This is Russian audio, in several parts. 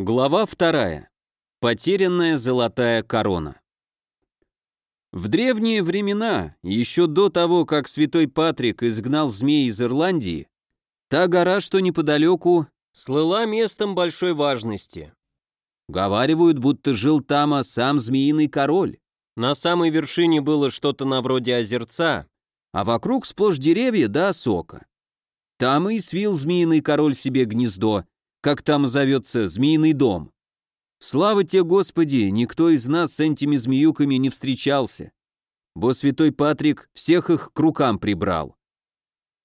Глава вторая. Потерянная золотая корона. В древние времена, еще до того, как святой Патрик изгнал змей из Ирландии, та гора, что неподалеку, слыла местом большой важности. Говаривают, будто жил там а сам змеиный король. На самой вершине было что-то на вроде озерца, а вокруг сплошь деревья да сока. Там и свил змеиный король себе гнездо, как там зовется, змеиный дом. Слава тебе, Господи, никто из нас с этими змеюками не встречался, бо святой Патрик всех их к рукам прибрал.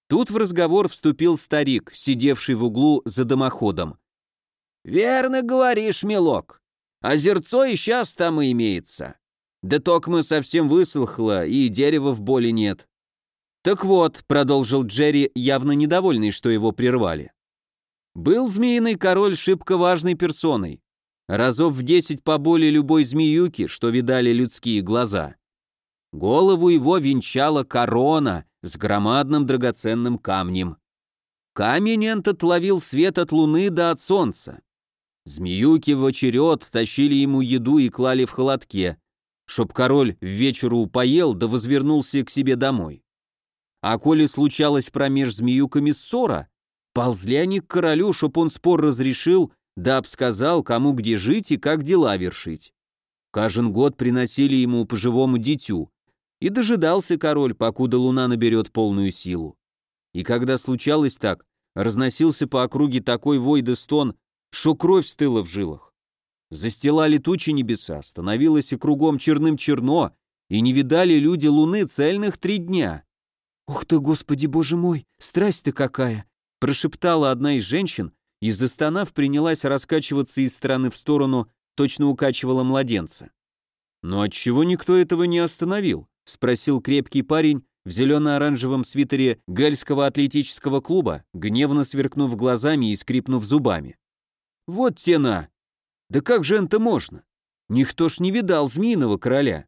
Тут в разговор вступил старик, сидевший в углу за дымоходом. «Верно говоришь, милок. Озерцо и сейчас там и имеется. Да мы совсем высохло, и дерева в боли нет». «Так вот», — продолжил Джерри, явно недовольный, что его прервали. Был змеиный король шибко важной персоной. Разов в десять поболее любой змеюки, что видали людские глаза. Голову его венчала корона с громадным драгоценным камнем. Камень этот ловил свет от луны до от солнца. Змеюки в очеред тащили ему еду и клали в холодке, чтоб король в вечеру упоел да возвернулся к себе домой. А коли случалось промеж змеюками ссора, Ползли они к королю, чтоб он спор разрешил, да обсказал, кому где жить и как дела вершить. Каждый год приносили ему по живому дитю, и дожидался король, покуда луна наберет полную силу. И когда случалось так, разносился по округе такой вой да стон, что кровь стыла в жилах. Застилали тучи небеса, становилось и кругом черным черно, и не видали люди луны цельных три дня. «Ух ты, Господи Боже мой, страсть-то какая!» Прошептала одна из женщин и, застонав, принялась раскачиваться из стороны в сторону, точно укачивала младенца. «Но отчего никто этого не остановил?» — спросил крепкий парень в зелено-оранжевом свитере гальского атлетического клуба, гневно сверкнув глазами и скрипнув зубами. «Вот тена! Да как же это можно? Никто ж не видал змеиного короля!»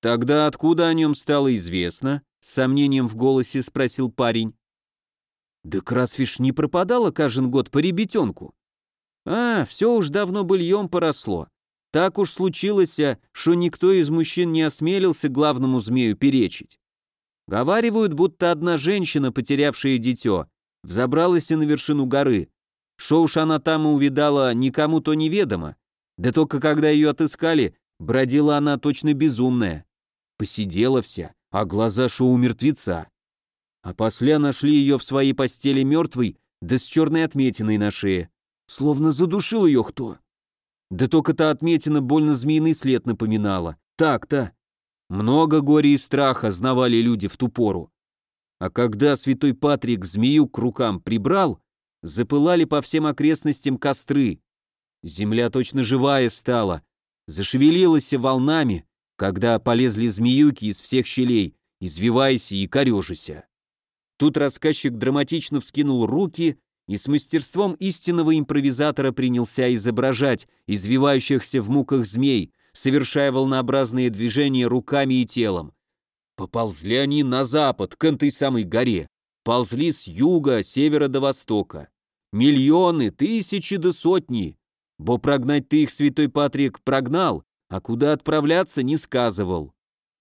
«Тогда откуда о нем стало известно?» — с сомнением в голосе спросил парень. Да Красфиш не пропадала каждый год по ребятенку. А, все уж давно быльем поросло. Так уж случилось, а, что никто из мужчин не осмелился главному змею перечить. Говаривают, будто одна женщина, потерявшая дитё, взобралась и на вершину горы. Шо уж она там и увидала, никому то неведомо. Да только когда ее отыскали, бродила она точно безумная. Посидела вся, а глаза шо у мертвеца. А после нашли ее в своей постели мертвой, да с черной отметиной на шее. Словно задушил ее кто. Да только та отметина больно змеиный след напоминала. Так-то. Много горя и страха знавали люди в ту пору. А когда святой Патрик змею к рукам прибрал, запылали по всем окрестностям костры. Земля точно живая стала, зашевелилась волнами, когда полезли змеюки из всех щелей, извиваясь и корежися. Тут рассказчик драматично вскинул руки и с мастерством истинного импровизатора принялся изображать извивающихся в муках змей, совершая волнообразные движения руками и телом. Поползли они на запад, к этой самой горе. Ползли с юга, севера до востока. Миллионы, тысячи до сотни. Бо прогнать ты их, святой Патрик, прогнал, а куда отправляться не сказывал.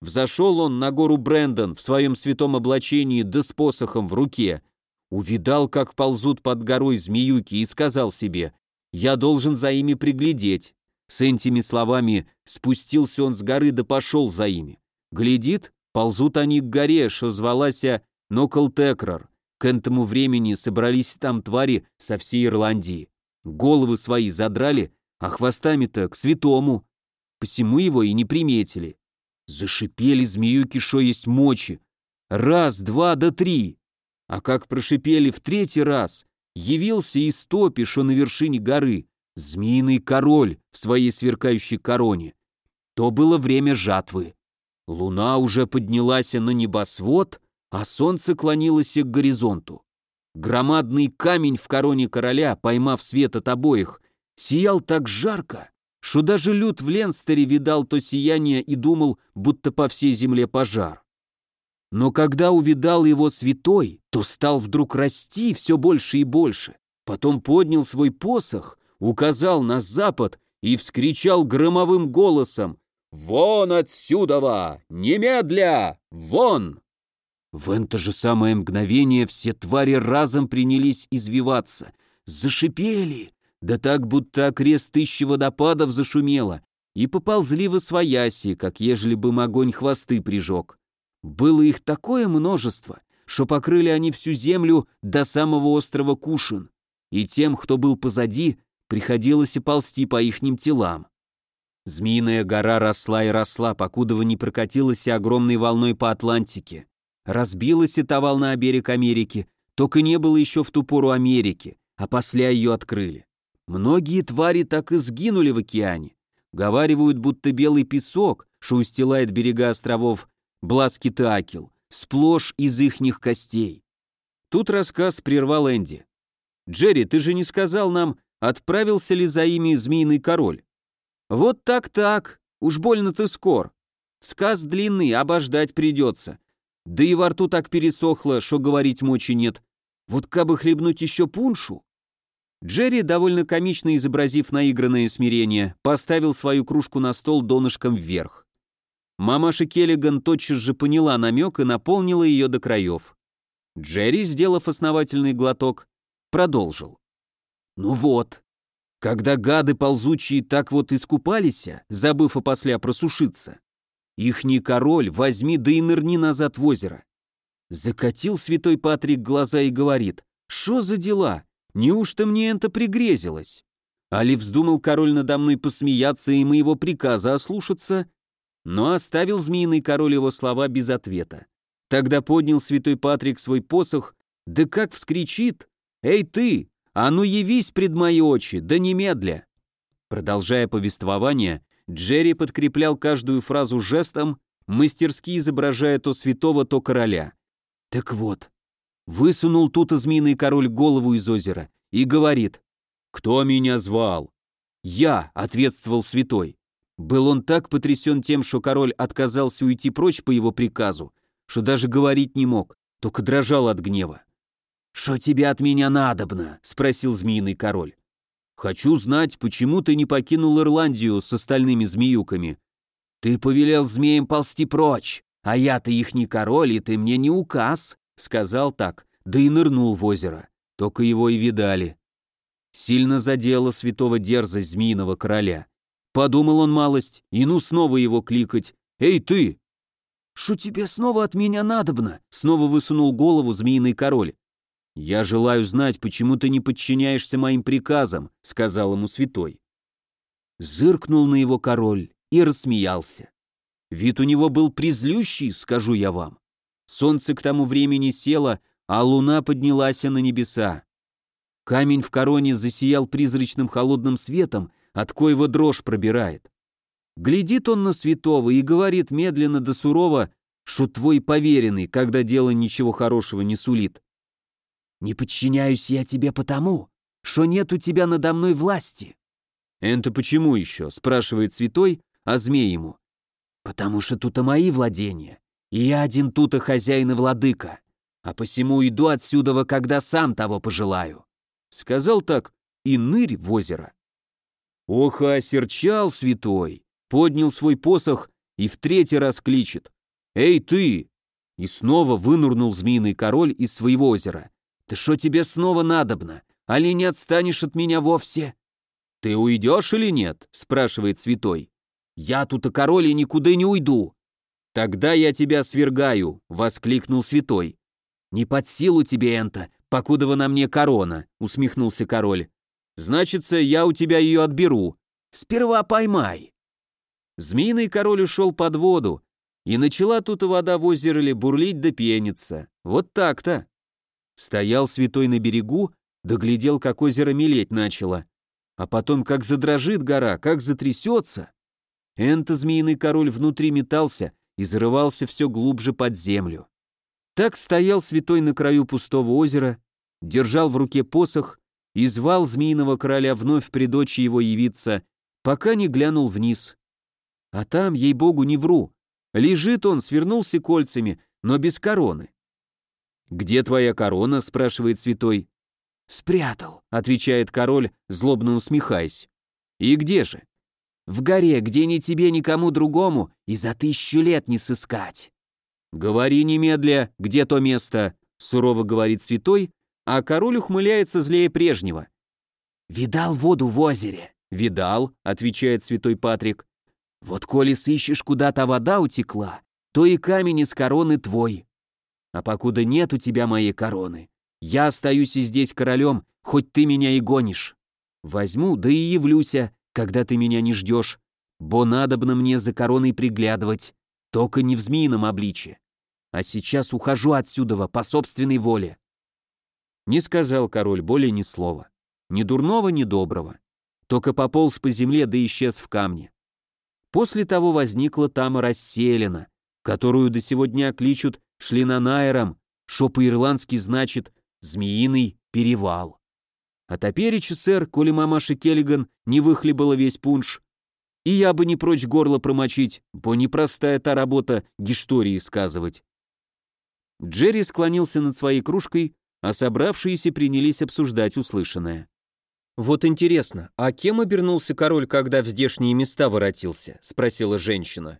Взошел он на гору Брэндон в своем святом облачении да с посохом в руке. Увидал, как ползут под горой змеюки и сказал себе, «Я должен за ими приглядеть». С этими словами спустился он с горы да пошел за ими. Глядит, ползут они к горе, что звалась Ноколтекрор. К этому времени собрались там твари со всей Ирландии. Головы свои задрали, а хвостами-то к святому. Посему его и не приметили. Зашипели змеюки, что есть мочи. Раз, два, да три. А как прошипели в третий раз, явился из топи, что на вершине горы, змеиный король в своей сверкающей короне. То было время жатвы. Луна уже поднялась на небосвод, а солнце клонилось к горизонту. Громадный камень в короне короля, поймав свет от обоих, сиял так жарко, что даже Люд в Ленстере видал то сияние и думал, будто по всей земле пожар. Но когда увидал его святой, то стал вдруг расти все больше и больше. Потом поднял свой посох, указал на запад и вскричал громовым голосом «Вон отсюда! Немедля! Вон!» В это же самое мгновение все твари разом принялись извиваться, зашипели, да так, будто окрест тысячи водопадов зашумело, и поползли во свояси, как ежели бы огонь хвосты прижег. Было их такое множество, что покрыли они всю землю до самого острова Кушин, и тем, кто был позади, приходилось и ползти по ихним телам. Змеиная гора росла и росла, покуда не прокатилась огромной волной по Атлантике. Разбилась и та волна о берег Америки, только не было еще в ту пору Америки, а после ее открыли. Многие твари так и сгинули в океане. Говаривают, будто белый песок, что устилает берега островов Бласкитакел, сплошь из ихних костей. Тут рассказ прервал Энди. «Джерри, ты же не сказал нам, отправился ли за ими Змеиный Король?» «Вот так-так, уж больно ты скор. Сказ длинный, обождать придется. Да и во рту так пересохло, что говорить мочи нет. Вот кабы хлебнуть еще пуншу?» Джерри, довольно комично изобразив наигранное смирение, поставил свою кружку на стол донышком вверх. Мамаша Келлиган тотчас же поняла намек и наполнила ее до краев. Джерри, сделав основательный глоток, продолжил. «Ну вот, когда гады ползучие так вот искупались, забыв опосля просушиться, ихний король возьми да и нырни назад в озеро». Закатил святой Патрик глаза и говорит, «Что за дела? Неужто мне это пригрезилось?» Али вздумал король надо мной посмеяться и моего приказа ослушаться, но оставил змеиный король его слова без ответа. Тогда поднял святой Патрик свой посох, да как вскричит «Эй ты, а ну явись пред мои очи, да немедля!» Продолжая повествование, Джерри подкреплял каждую фразу жестом, мастерски изображая то святого, то короля. Так вот, высунул тут змеиный король голову из озера и говорит «Кто меня звал?» «Я», — ответствовал святой. Был он так потрясен тем, что король отказался уйти прочь по его приказу, что даже говорить не мог, только дрожал от гнева. «Что тебе от меня надобно?» — спросил змеиный король. «Хочу знать, почему ты не покинул Ирландию с остальными змеюками. Ты повелел змеям ползти прочь, а я-то их не король, и ты мне не указ», — сказал так, да и нырнул в озеро. Только его и видали. Сильно задела святого дерзость змеиного короля. Подумал он малость, и ну снова его кликать. «Эй, ты!» «Шо тебе снова от меня надобно?» Снова высунул голову змеиный король. «Я желаю знать, почему ты не подчиняешься моим приказам», — сказал ему святой. Зыркнул на его король и рассмеялся. Вид у него был призлющий, скажу я вам. Солнце к тому времени село, а луна поднялась на небеса. Камень в короне засиял призрачным холодным светом, от коего дрожь пробирает. Глядит он на святого и говорит медленно да сурово, что твой поверенный, когда дело ничего хорошего не сулит. «Не подчиняюсь я тебе потому, что нет у тебя надо мной власти». «Это почему еще?» — спрашивает святой, а змей ему. «Потому что тут и мои владения, и я один тут и хозяин и владыка, а посему иду отсюда, когда сам того пожелаю». Сказал так и нырь в озеро. Ох, осерчал святой, поднял свой посох и в третий раз кличет. «Эй, ты!» И снова вынурнул змеиный король из своего озера. «Ты что тебе снова надобно? Али не отстанешь от меня вовсе?» «Ты уйдешь или нет?» — спрашивает святой. «Я тут и король и никуда не уйду». «Тогда я тебя свергаю», — воскликнул святой. «Не под силу тебе это, покудова на мне корона», — усмехнулся король. Значится, я у тебя ее отберу. Сперва поймай. Змеиный король ушел под воду, и начала тут вода в озере бурлить да пениться. Вот так-то. Стоял святой на берегу, доглядел, как озеро мелеть начало. А потом как задрожит гора, как затрясется. Энто змеиный король внутри метался и зарывался все глубже под землю. Так стоял святой на краю пустого озера, держал в руке посох и звал змеиного короля вновь при дочи его явиться, пока не глянул вниз. А там, ей-богу, не вру, лежит он, свернулся кольцами, но без короны. «Где твоя корона?» — спрашивает святой. «Спрятал», — отвечает король, злобно усмехаясь. «И где же?» «В горе, где ни тебе, никому другому и за тысячу лет не сыскать». «Говори немедля, где то место», — сурово говорит святой, а король ухмыляется злее прежнего. «Видал воду в озере?» «Видал», — отвечает святой Патрик. «Вот коли сыщешь, куда-то вода утекла, то и камень из короны твой. А покуда нет у тебя моей короны, я остаюсь и здесь королем, хоть ты меня и гонишь. Возьму, да и явлюся, когда ты меня не ждешь, бо надобно мне за короной приглядывать, только не в змеином обличье. А сейчас ухожу отсюда по собственной воле». Не сказал король более ни слова. Ни дурного, ни доброго. Только пополз по земле да исчез в камне. После того возникла там расселена, которую до сего дня кличут Шлинанаером, шо по-ирландски значит «змеиный перевал». А топереча, сэр, коли мамаша Келлиган не выхлебала весь пунш, и я бы не прочь горло промочить, бо непростая та работа гистории сказывать. Джерри склонился над своей кружкой, а собравшиеся принялись обсуждать услышанное. «Вот интересно, а кем обернулся король, когда в здешние места воротился?» — спросила женщина.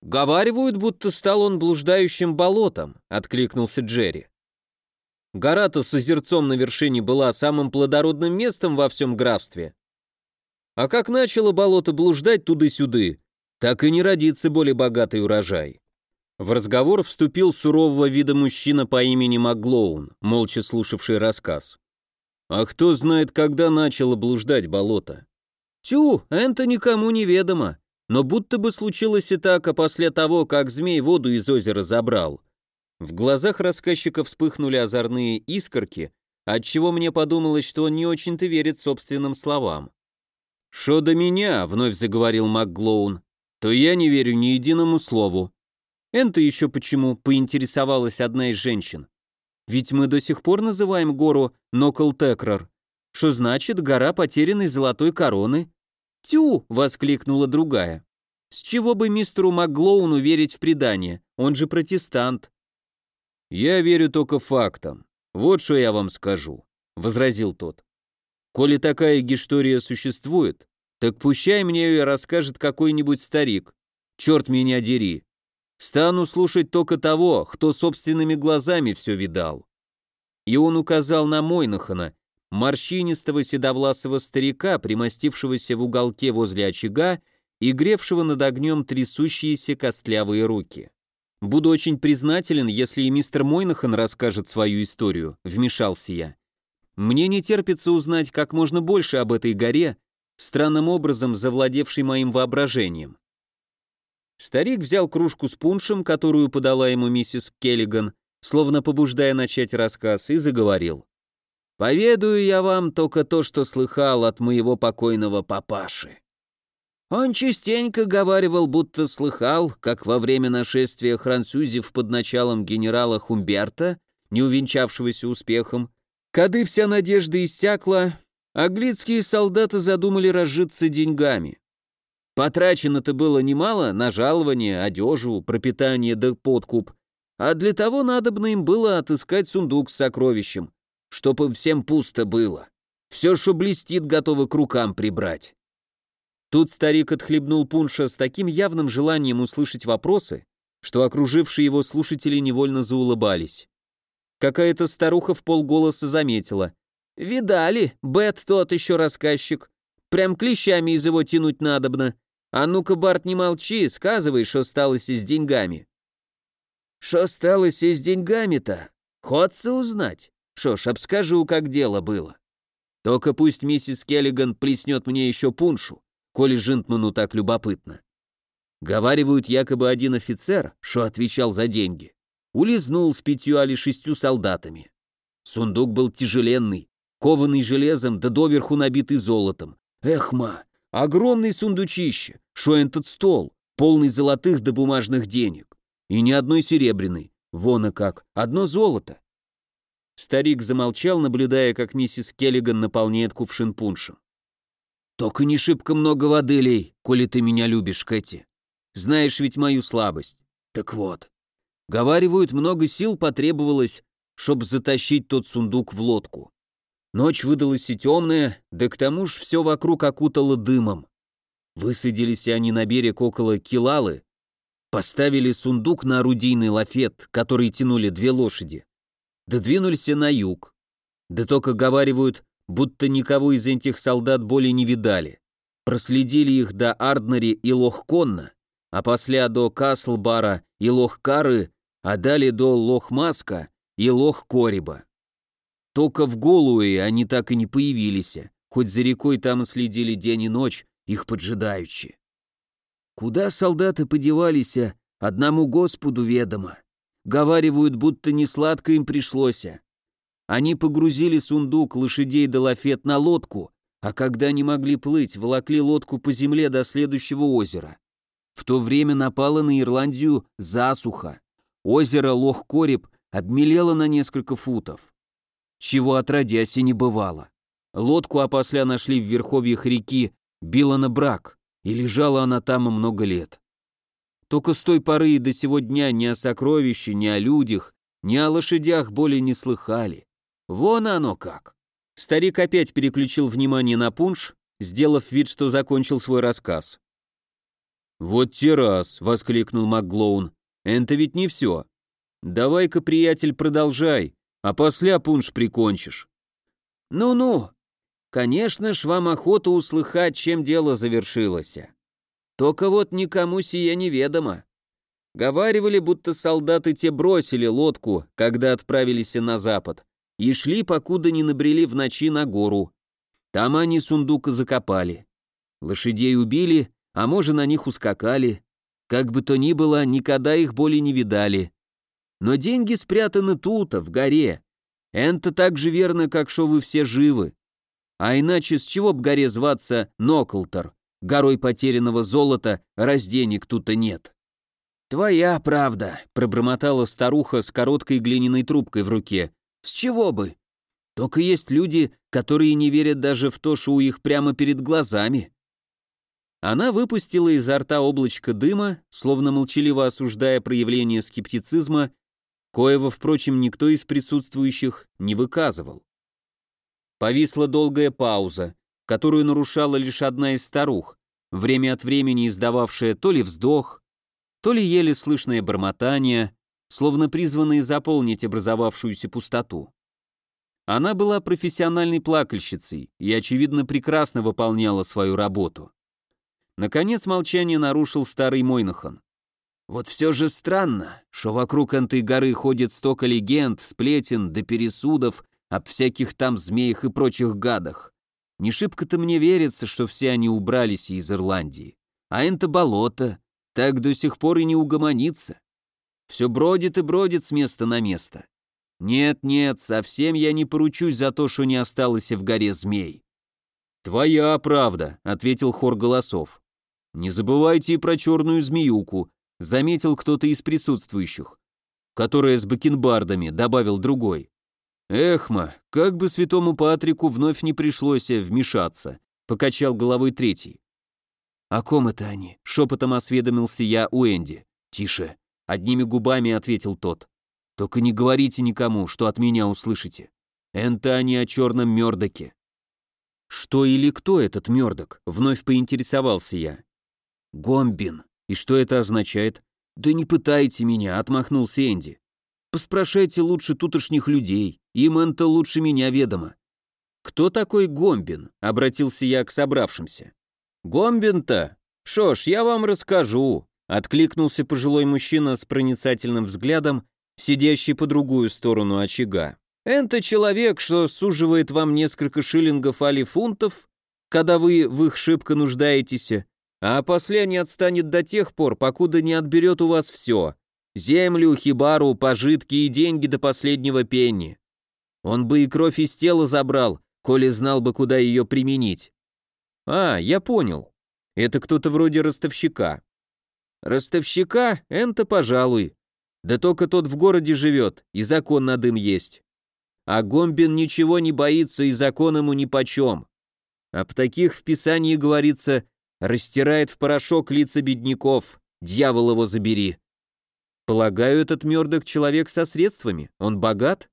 «Говаривают, будто стал он блуждающим болотом», — откликнулся Джерри. Гора-то с озерцом на вершине была самым плодородным местом во всем графстве. А как начало болото блуждать туды-сюды, так и не родится более богатый урожай. В разговор вступил сурового вида мужчина по имени Маглоун, молча слушавший рассказ. А кто знает, когда начало блуждать болото? Тю, это никому не ведомо. Но будто бы случилось и так, а после того, как змей воду из озера забрал. В глазах рассказчика вспыхнули озорные искорки, отчего мне подумалось, что он не очень-то верит собственным словам. «Шо до меня?» — вновь заговорил МакГлоун. «То я не верю ни единому слову». «Энто еще почему?» — поинтересовалась одна из женщин. Ведь мы до сих пор называем гору Нокл-Текрор, что значит гора потерянной золотой короны. «Тю!» — воскликнула другая. «С чего бы мистеру Маглоуну верить в предание? Он же протестант». «Я верю только фактам. Вот что я вам скажу», — возразил тот. «Коли такая гистория существует, так пущай мне ее расскажет какой-нибудь старик. Черт меня дери. Стану слушать только того, кто собственными глазами все видал. И он указал на Мойнахана, морщинистого седовласого старика, примостившегося в уголке возле очага и гревшего над огнем трясущиеся костлявые руки. «Буду очень признателен, если и мистер Мойнахан расскажет свою историю», — вмешался я. «Мне не терпится узнать как можно больше об этой горе, странным образом завладевшей моим воображением. Старик взял кружку с пуншем, которую подала ему миссис Келлиган, словно побуждая начать рассказ, и заговорил. «Поведаю я вам только то, что слыхал от моего покойного папаши. Он частенько говаривал, будто слыхал, как во время нашествия французов под началом генерала Хумберта, не увенчавшегося успехом, кады вся надежда иссякла, английские солдаты задумали разжиться деньгами. Потрачено-то было немало на жалование, одежу, пропитание да подкуп, а для того надобно им было отыскать сундук с сокровищем, чтоб им всем пусто было. Все, что блестит, готовы к рукам прибрать. Тут старик отхлебнул пунша с таким явным желанием услышать вопросы, что окружившие его слушатели невольно заулыбались. Какая-то старуха в полголоса заметила. «Видали, Бет тот еще рассказчик. Прям клещами из его тянуть надобно. А ну-ка, Барт, не молчи, сказывай, что сталося с деньгами. Что сталося с деньгами-то? Ходца узнать. Шо ж, обскажу, как дело было. Только пусть миссис Келлиган плеснет мне еще пуншу, коли Жинтману так любопытно. Говаривают, якобы один офицер, что отвечал за деньги, улизнул с пятью или шестью солдатами. Сундук был тяжеленный, кованный железом да доверху набитый золотом. Эх, ма, Огромный сундучище, шо этот стол, полный золотых да бумажных денег. И ни одной серебряной. Вон и как, одно золото. Старик замолчал, наблюдая, как миссис Келлиган наполняет кувшин пуншем. «Только не шибко много воды лей, коли ты меня любишь, Кэти. Знаешь ведь мою слабость. Так вот, говаривают, много сил потребовалось, чтобы затащить тот сундук в лодку. Ночь выдалась и темная, да к тому ж все вокруг окутало дымом. Высадились они на берег около Килалы, поставили сундук на орудийный лафет, который тянули две лошади, да двинулись на юг. Да только говаривают, будто никого из этих солдат более не видали. Проследили их до Арднари и Лохконна, а после до Каслбара и Лохкары, а далее до Лохмаска и Лохкориба. Только в Голуэ они так и не появились, хоть за рекой там и следили день и ночь, их поджидаючи. Куда солдаты подевались, одному Господу ведомо. Говаривают, будто не сладко им пришлось. Они погрузили сундук лошадей до лафет на лодку, а когда не могли плыть, волокли лодку по земле до следующего озера. В то время напала на Ирландию засуха. Озеро Лох-Кореб обмелело на несколько футов. Чего отродясь и не бывало. Лодку опосля нашли в верховьях реки Билана Брак, и лежала она там много лет. Только с той поры и до сего дня ни о сокровище, ни о людях, ни о лошадях более не слыхали. Вон оно как. Старик опять переключил внимание на пунш, сделав вид, что закончил свой рассказ. «Вот те раз!» — воскликнул МакГлоун. «Это ведь не все. Давай-ка, приятель, продолжай, а после пунш прикончишь». «Ну-ну, конечно ж, вам охота услыхать, чем дело завершилось. Только вот никому сие неведомо. Говаривали, будто солдаты те бросили лодку, когда отправились на запад, и шли, покуда не набрели в ночи на гору. Там они сундука закопали. Лошадей убили, а может, на них ускакали. Как бы то ни было, никогда их более не видали. Но деньги спрятаны тут, в горе. Это так же верно, как что вы все живы. А иначе с чего б горе зваться Ноклтер, горой потерянного золота, раз денег тут и нет? «Твоя правда», — пробормотала старуха с короткой глиняной трубкой в руке. С чего бы? Только есть люди, которые не верят даже в то, что у их прямо перед глазами. Она выпустила изо рта облачко дыма, словно молчаливо осуждая проявление скептицизма, коего, впрочем, никто из присутствующих не выказывал. Повисла долгая пауза, которую нарушала лишь одна из старух, время от времени издававшая то ли вздох, то ли еле слышное бормотание, словно призванные заполнить образовавшуюся пустоту. Она была профессиональной плакальщицей и, очевидно, прекрасно выполняла свою работу. Наконец молчание нарушил старый Мойнахан. «Вот все же странно, что вокруг этой горы ходит столько легенд, сплетен да пересудов об всяких там змеях и прочих гадах. Не шибко-то мне верится, что все они убрались из Ирландии. А это болото, так до сих пор и не угомонится. Все бродит и бродит с места на место. Нет-нет, совсем я не поручусь за то, что не осталось в горе змей. «Твоя правда», — ответил хор голосов. «Не забывайте и про черную змеюку», — заметил кто-то из присутствующих. «Которая с бакенбардами», — добавил другой. «Эхма, как бы святому Патрику вновь не пришлось вмешаться», — покачал головой третий. «О ком это они?» — шепотом осведомился я у Энди. «Тише», Одними губами ответил тот. Только не говорите никому, что от меня услышите. Это они о черном Мёрдоке. Что или кто этот Мёрдок? Вновь поинтересовался я. Гомбин. И что это означает? Да не пытайте меня, отмахнулся Энди. Поспрашайте лучше тутошних людей, им это лучше меня ведомо. Кто такой Гомбин? Обратился я к собравшимся. Гомбин-то? Шо ж, я вам расскажу. Откликнулся пожилой мужчина с проницательным взглядом, сидящий по другую сторону очага. «Это человек, что суживает вам несколько шиллингов али фунтов, когда вы в их шибко нуждаетесь, а после не отстанет до тех пор, покуда не отберет у вас все — землю, хибару, пожитки и деньги до последнего пенни. Он бы и кровь из тела забрал, коли знал бы, куда ее применить. А, я понял. Это кто-то вроде ростовщика. Ростовщика? Энто, пожалуй. Да только тот в городе живет, и закон над им есть. А Гомбин ничего не боится, и закон ему нипочем. Об таких в Писании говорится, растирает в порошок лица бедняков, дьявол его забери. Полагаю, этот Мёрдок человек со средствами, он богат?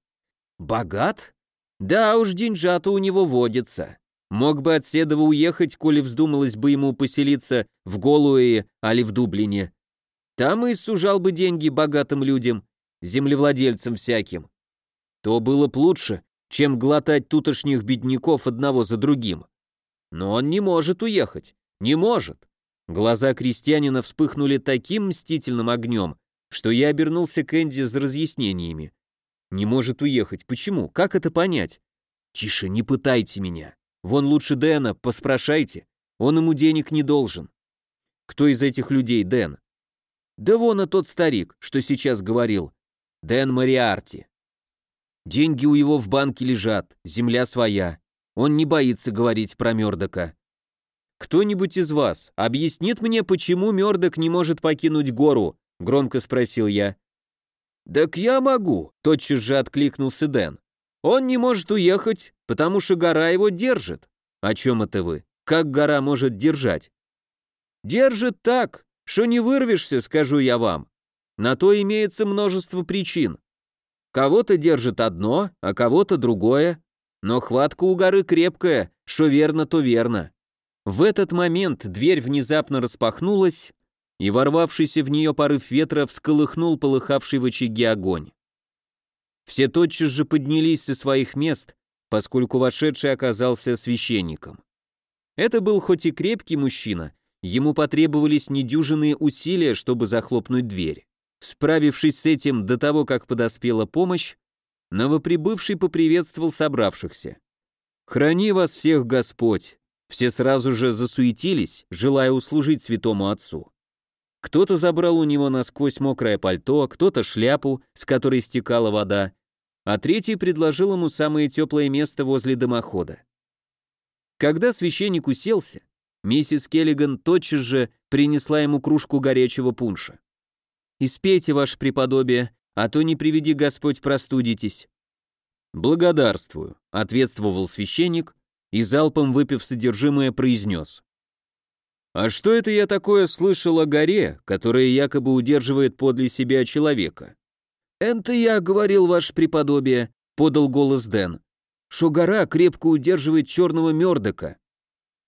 Богат? Да уж, деньжата у него водится. Мог бы от Седова уехать, коли вздумалось бы ему поселиться в Голуэе, али в Дублине. Там и сужал бы деньги богатым людям, землевладельцам всяким. То было б лучше, чем глотать тутошних бедняков одного за другим. Но он не может уехать, не может. Глаза крестьянина вспыхнули таким мстительным огнем, что я обернулся к Энди за разъяснениями. Не может уехать. Почему? Как это понять? Тише, не пытайте меня. Вон лучше Дэна, поспрашайте. Он ему денег не должен. Кто из этих людей Дэн? Да вон и тот старик, что сейчас говорил. Дэн Мариарти. Деньги у его в банке лежат, земля своя. Он не боится говорить про Мёрдока. «Кто-нибудь из вас объяснит мне, почему Мёрдок не может покинуть гору?» — громко спросил я. «Так я могу», — тотчас же откликнулся Дэн. «Он не может уехать, потому что гора его держит». «О чем это вы? Как гора может держать?» «Держит так, что не вырвешься, скажу я вам. На то имеется множество причин. Кого-то держит одно, а кого-то другое. Но хватка у горы крепкая, что верно, то верно. В этот момент дверь внезапно распахнулась, и ворвавшийся в нее порыв ветра всколыхнул полыхавший в очаге огонь. Все тотчас же поднялись со своих мест, поскольку вошедший оказался священником. Это был хоть и крепкий мужчина, ему потребовались недюжинные усилия, чтобы захлопнуть дверь. Справившись с этим до того, как подоспела помощь, новоприбывший поприветствовал собравшихся. «Храни вас всех Господь!» Все сразу же засуетились, желая услужить святому отцу. Кто-то забрал у него насквозь мокрое пальто, кто-то шляпу, с которой стекала вода, а третий предложил ему самое теплое место возле дымохода. Когда священник уселся, миссис Келлиган тотчас же принесла ему кружку горячего пунша. «Испейте, ваше преподобие, а то не приведи Господь простудитесь». «Благодарствую», — ответствовал священник и залпом выпив содержимое произнес. А что это я такое слышал о горе, которая якобы удерживает подле себя человека? Это я говорил, ваше преподобие, подал голос Дэн. Что гора крепко удерживает черного мердока.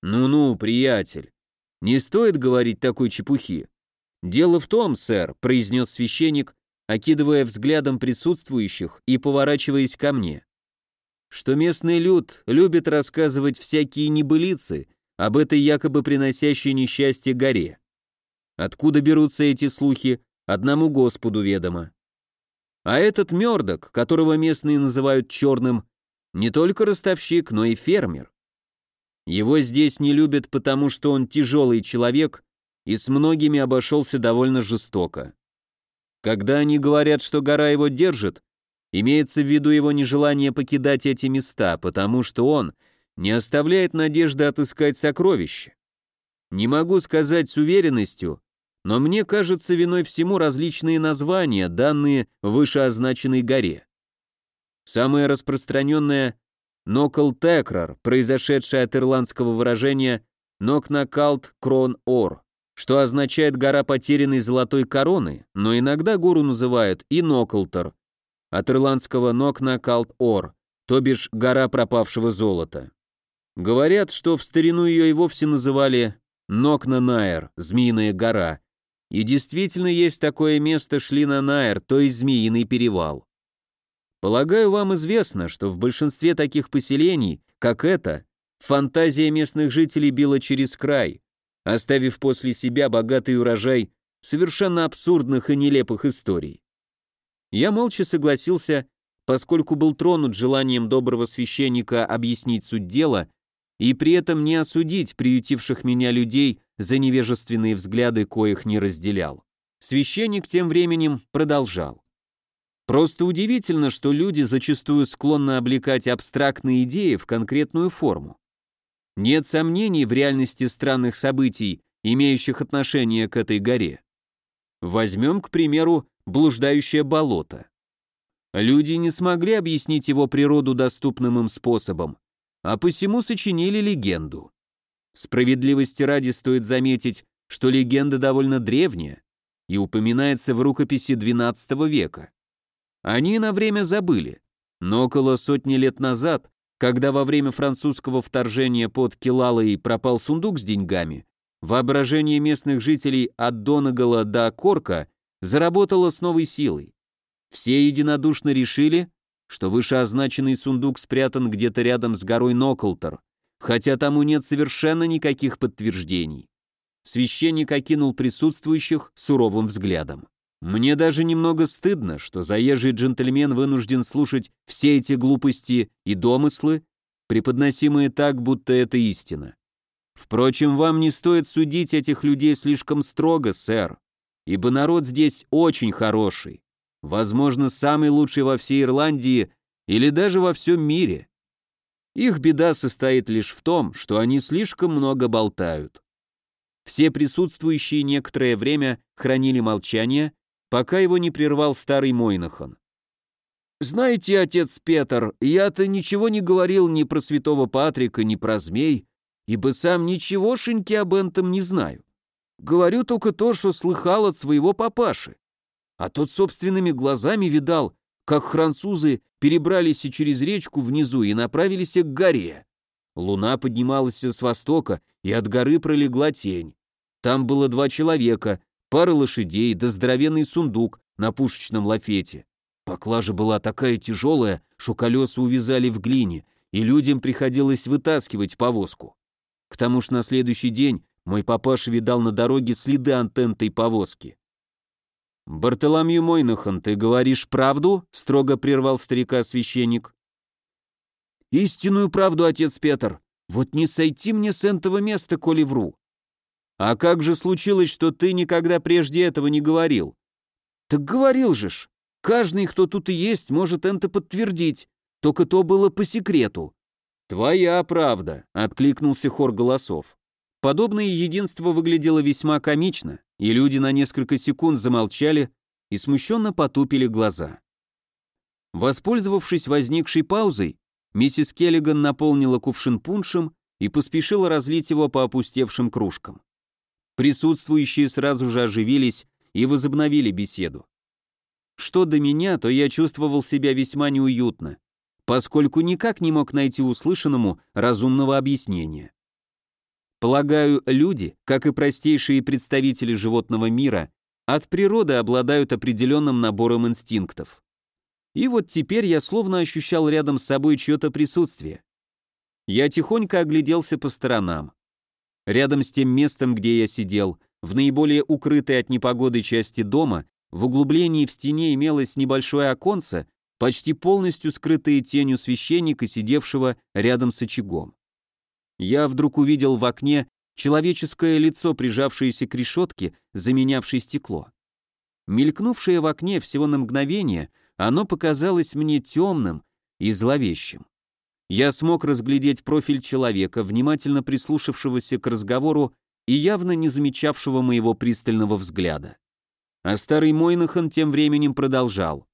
Ну-ну, приятель, не стоит говорить такой чепухи. Дело в том, сэр, произнес священник, окидывая взглядом присутствующих и поворачиваясь ко мне, что местный люд любит рассказывать всякие небылицы об этой якобы приносящей несчастье горе. Откуда берутся эти слухи, одному Господу ведомо. А этот Мёрдок, которого местные называют черным, не только ростовщик, но и фермер. Его здесь не любят, потому что он тяжелый человек и с многими обошелся довольно жестоко. Когда они говорят, что гора его держит, имеется в виду его нежелание покидать эти места, потому что он не оставляет надежды отыскать сокровище. Не могу сказать с уверенностью, но мне кажется виной всему различные названия, данные вышеозначенной горе. Самое распространенное — Нокл Текрар, произошедшее от ирландского выражения Нокнакалт Крон Ор, что означает гора потерянной золотой короны, но иногда гору называют и Ноклтер, от ирландского Нокнакалт Ор, то бишь гора пропавшего золота. Говорят, что в старину ее и вовсе называли Нокна-Найр, Змеиная гора. И действительно есть такое место Шлина-Найр, то есть Змеиный перевал. Полагаю, вам известно, что в большинстве таких поселений, как это, фантазия местных жителей била через край, оставив после себя богатый урожай совершенно абсурдных и нелепых историй. Я молча согласился, поскольку был тронут желанием доброго священника объяснить суть дела и при этом не осудить приютивших меня людей за невежественные взгляды, коих не разделял. Священник тем временем продолжал. Просто удивительно, что люди зачастую склонны облекать абстрактные идеи в конкретную форму. Нет сомнений в реальности странных событий, имеющих отношение к этой горе. Возьмем, к примеру, блуждающее болото. Люди не смогли объяснить его природу доступным им способом, а посему сочинили легенду. Справедливости ради стоит заметить, что легенда довольно древняя и упоминается в рукописи XII века. Они на время забыли, Но около сотни лет назад, когда во время французского вторжения под Килалой пропал сундук с деньгами, воображение местных жителей от Донагала до Корка заработало с новой силой. Все единодушно решили, что вышеозначенный сундук спрятан где-то рядом с горой Ноколтер, хотя тому нет совершенно никаких подтверждений. Священник окинул присутствующих суровым взглядом. Мне даже немного стыдно, что заезжий джентльмен вынужден слушать все эти глупости и домыслы, преподносимые так, будто это истина. Впрочем, вам не стоит судить этих людей слишком строго, сэр, ибо народ здесь очень хороший, возможно, самый лучший во всей Ирландии или даже во всем мире. Их беда состоит лишь в том, что они слишком много болтают. Все присутствующие некоторое время хранили молчание, пока его не прервал старый Мойнахан. «Знаете, отец Петр, я-то ничего не говорил ни про святого Патрика, ни про змей, ибо сам ничегошеньки об этом не знаю. Говорю только то, что слыхал от своего папаши. А тот собственными глазами видал, как французы перебрались и через речку внизу и направились к горе. Луна поднималась с востока, и от горы пролегла тень. Там было два человека, пара лошадей да здоровенный сундук на пушечном лафете. Поклажа была такая тяжелая, что колеса увязали в глине, и людям приходилось вытаскивать повозку. К тому ж на следующий день мой папаша видал на дороге следы антенной повозки. «Бартоломью Мойнахан, ты говоришь правду?» — строго прервал старика священник. «Истинную правду, отец Петр. Вот не сойти мне с этого места, коли вру. А как же случилось, что ты никогда прежде этого не говорил? Так говорил же ж. Каждый, кто тут и есть, может это подтвердить. Только то было по секрету. Твоя правда, откликнулся хор голосов. Подобное единство выглядело весьма комично, и люди на несколько секунд замолчали и смущенно потупили глаза. Воспользовавшись возникшей паузой, миссис Келлиган наполнила кувшин пуншем и поспешила разлить его по опустевшим кружкам. Присутствующие сразу же оживились и возобновили беседу. Что до меня, то я чувствовал себя весьма неуютно, поскольку никак не мог найти услышанному разумного объяснения. Полагаю, люди, как и простейшие представители животного мира, от природы обладают определенным набором инстинктов. И вот теперь я словно ощущал рядом с собой чье-то присутствие. Я тихонько огляделся по сторонам. Рядом с тем местом, где я сидел, в наиболее укрытой от непогоды части дома, в углублении в стене имелось небольшое оконце, почти полностью скрытое тенью священника, сидевшего рядом с очагом. Я вдруг увидел в окне человеческое лицо, прижавшееся к решетке, заменявшей стекло. Мелькнувшее в окне всего на мгновение, оно показалось мне темным и зловещим я смог разглядеть профиль человека, внимательно прислушавшегося к разговору и явно не замечавшего моего пристального взгляда. А старый Мойнахан тем временем продолжал.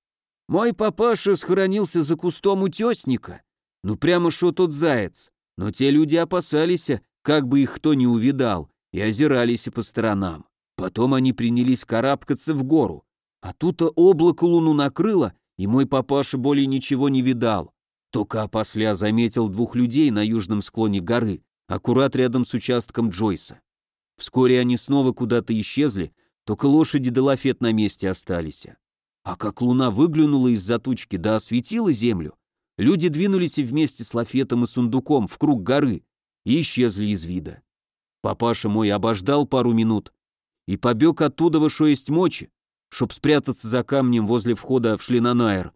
«Мой папаша схоронился за кустом утесника. Ну прямо что тот заяц. Но те люди опасались, как бы их кто не увидал, и озирались по сторонам. Потом они принялись карабкаться в гору. А тут облако луну накрыло, и мой папаша более ничего не видал. Только опосля заметил двух людей на южном склоне горы, аккурат рядом с участком Джойса. Вскоре они снова куда-то исчезли, только лошади да на месте остались. А как луна выглянула из-за тучки да осветила землю, люди двинулись вместе с лафетом и сундуком в круг горы и исчезли из вида. Папаша мой обождал пару минут и побег оттуда, во что есть мочи, чтоб спрятаться за камнем возле входа в Шлинанайр,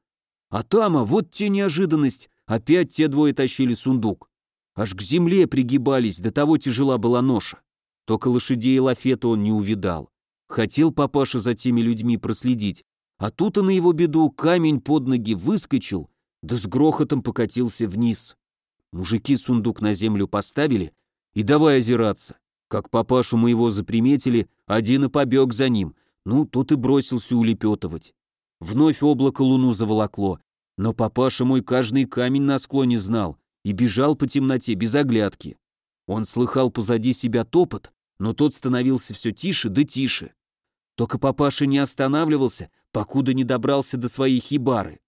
а там, а вот те неожиданность, опять те двое тащили сундук. Аж к земле пригибались, до того тяжела была ноша. Только лошадей и лафета он не увидал. Хотел папаша за теми людьми проследить, а тут и на его беду камень под ноги выскочил, да с грохотом покатился вниз. Мужики сундук на землю поставили и давай озираться. Как папашу моего заприметили, один и побег за ним, ну, тот и бросился улепетывать. Вновь облако луну заволокло, но папаша мой каждый камень на склоне знал и бежал по темноте без оглядки. Он слыхал позади себя топот, но тот становился все тише да тише. Только папаша не останавливался, покуда не добрался до своей хибары.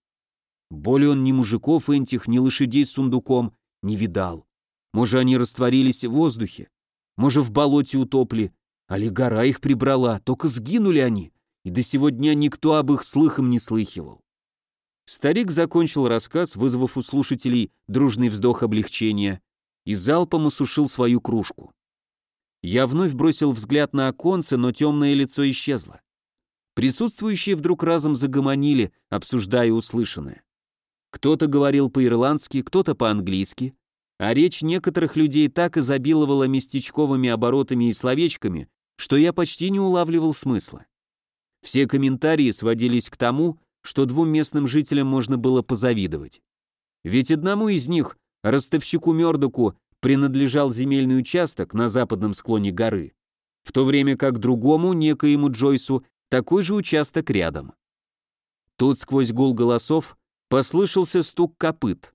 Более он ни мужиков этих, ни лошадей с сундуком не видал. Может, они растворились в воздухе, может, в болоте утопли, али гора их прибрала, только сгинули они, и до сего дня никто об их слыхом не слыхивал. Старик закончил рассказ, вызвав у слушателей дружный вздох облегчения, и залпом осушил свою кружку. Я вновь бросил взгляд на оконце, но темное лицо исчезло. Присутствующие вдруг разом загомонили, обсуждая услышанное. Кто-то говорил по-ирландски, кто-то по-английски, а речь некоторых людей так изобиловала местечковыми оборотами и словечками, что я почти не улавливал смысла. Все комментарии сводились к тому, что двум местным жителям можно было позавидовать. Ведь одному из них, ростовщику Мёрдоку, принадлежал земельный участок на западном склоне горы, в то время как другому, некоему Джойсу, такой же участок рядом. Тут сквозь гул голосов послышался стук копыт.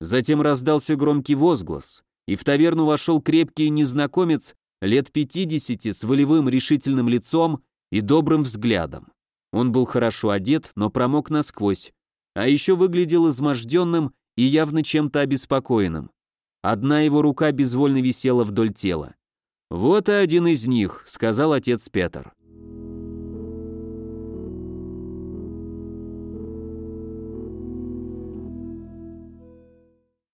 Затем раздался громкий возглас, и в таверну вошел крепкий незнакомец лет 50 с волевым решительным лицом и добрым взглядом. Он был хорошо одет, но промок насквозь, а еще выглядел изможденным и явно чем-то обеспокоенным. Одна его рука безвольно висела вдоль тела. «Вот и один из них», — сказал отец Петр.